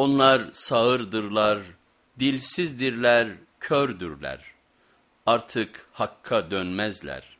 Onlar sağırdırlar, dilsizdirler, kördürler. Artık hakka dönmezler.''